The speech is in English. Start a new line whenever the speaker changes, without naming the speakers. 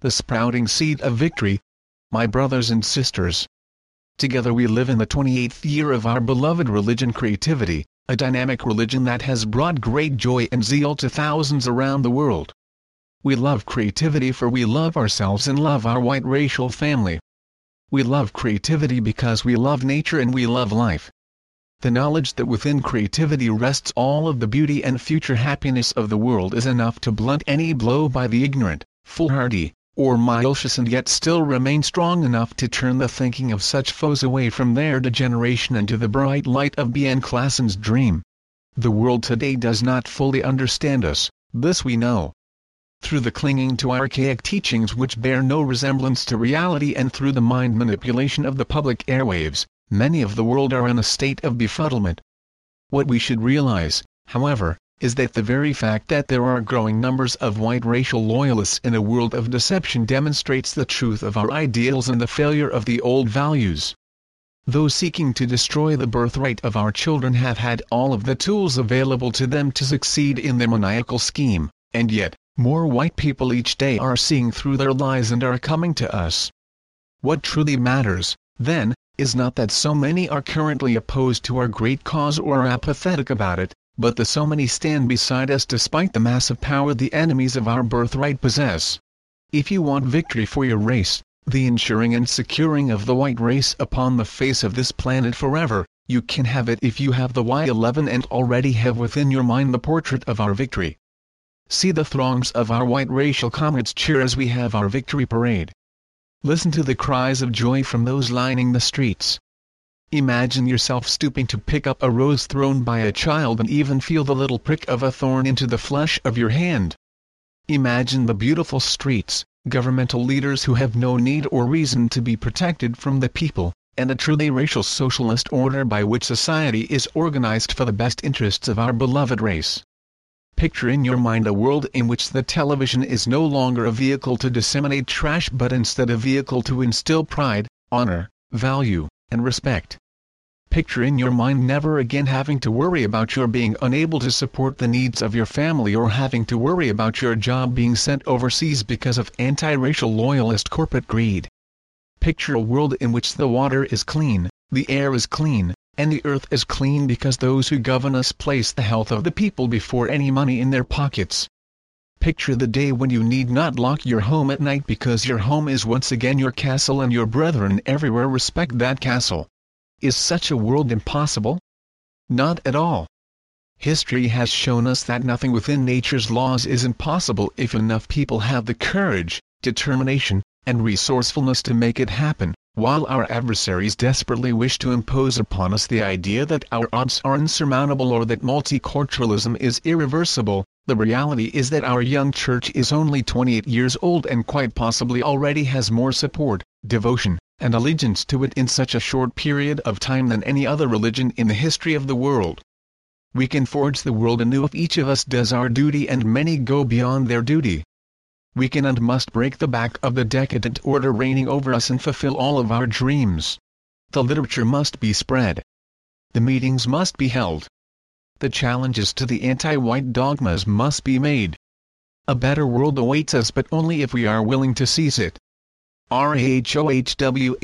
the sprouting seed of victory. My brothers and sisters, together we live in the 28th year of our beloved religion creativity, a dynamic religion that has brought great joy and zeal to thousands around the world. We love creativity for we love ourselves and love our white racial family. We love creativity because we love nature and we love life. The knowledge that within creativity rests all of the beauty and future happiness of the world is enough to blunt any blow by the ignorant, foolhardy, or malicious and yet still remain strong enough to turn the thinking of such foes away from their degeneration into the bright light of Ben Klassen's dream. The world today does not fully understand us, this we know through the clinging to archaic teachings which bear no resemblance to reality and through the mind manipulation of the public airwaves, many of the world are in a state of befuddlement. What we should realize, however, is that the very fact that there are growing numbers of white racial loyalists in a world of deception demonstrates the truth of our ideals and the failure of the old values. Those seeking to destroy the birthright of our children have had all of the tools available to them to succeed in their maniacal scheme, and yet, more white people each day are seeing through their lies and are coming to us. What truly matters, then, is not that so many are currently opposed to our great cause or are apathetic about it, but the so many stand beside us despite the massive power the enemies of our birthright possess. If you want victory for your race, the ensuring and securing of the white race upon the face of this planet forever, you can have it if you have the Y11 and already have within your mind the portrait of our victory. See the throngs of our white racial comrades cheer as we have our victory parade. Listen to the cries of joy from those lining the streets. Imagine yourself stooping to pick up a rose thrown by a child and even feel the little prick of a thorn into the flesh of your hand. Imagine the beautiful streets, governmental leaders who have no need or reason to be protected from the people, and a truly racial socialist order by which society is organized for the best interests of our beloved race. Picture in your mind a world in which the television is no longer a vehicle to disseminate trash but instead a vehicle to instill pride, honor, value, and respect. Picture in your mind never again having to worry about your being unable to support the needs of your family or having to worry about your job being sent overseas because of anti-racial loyalist corporate greed. Picture a world in which the water is clean, the air is clean, and the earth is clean because those who govern us place the health of the people before any money in their pockets. Picture the day when you need not lock your home at night because your home is once again your castle and your brethren everywhere respect that castle. Is such a world impossible? Not at all. History has shown us that nothing within nature's laws is impossible if enough people have the courage, determination, and resourcefulness to make it happen. While our adversaries desperately wish to impose upon us the idea that our odds are insurmountable or that multiculturalism is irreversible, the reality is that our young church is only 28 years old and quite possibly already has more support, devotion, and allegiance to it in such a short period of time than any other religion in the history of the world. We can forge the world anew if each of us does our duty and many go beyond their duty we can and must break the back of the decadent order reigning over us and fulfill all of our dreams. The literature must be spread. The meetings must be held. The challenges to the anti-white dogmas must be made. A better world awaits us but only if we are willing to seize it. RAHOWA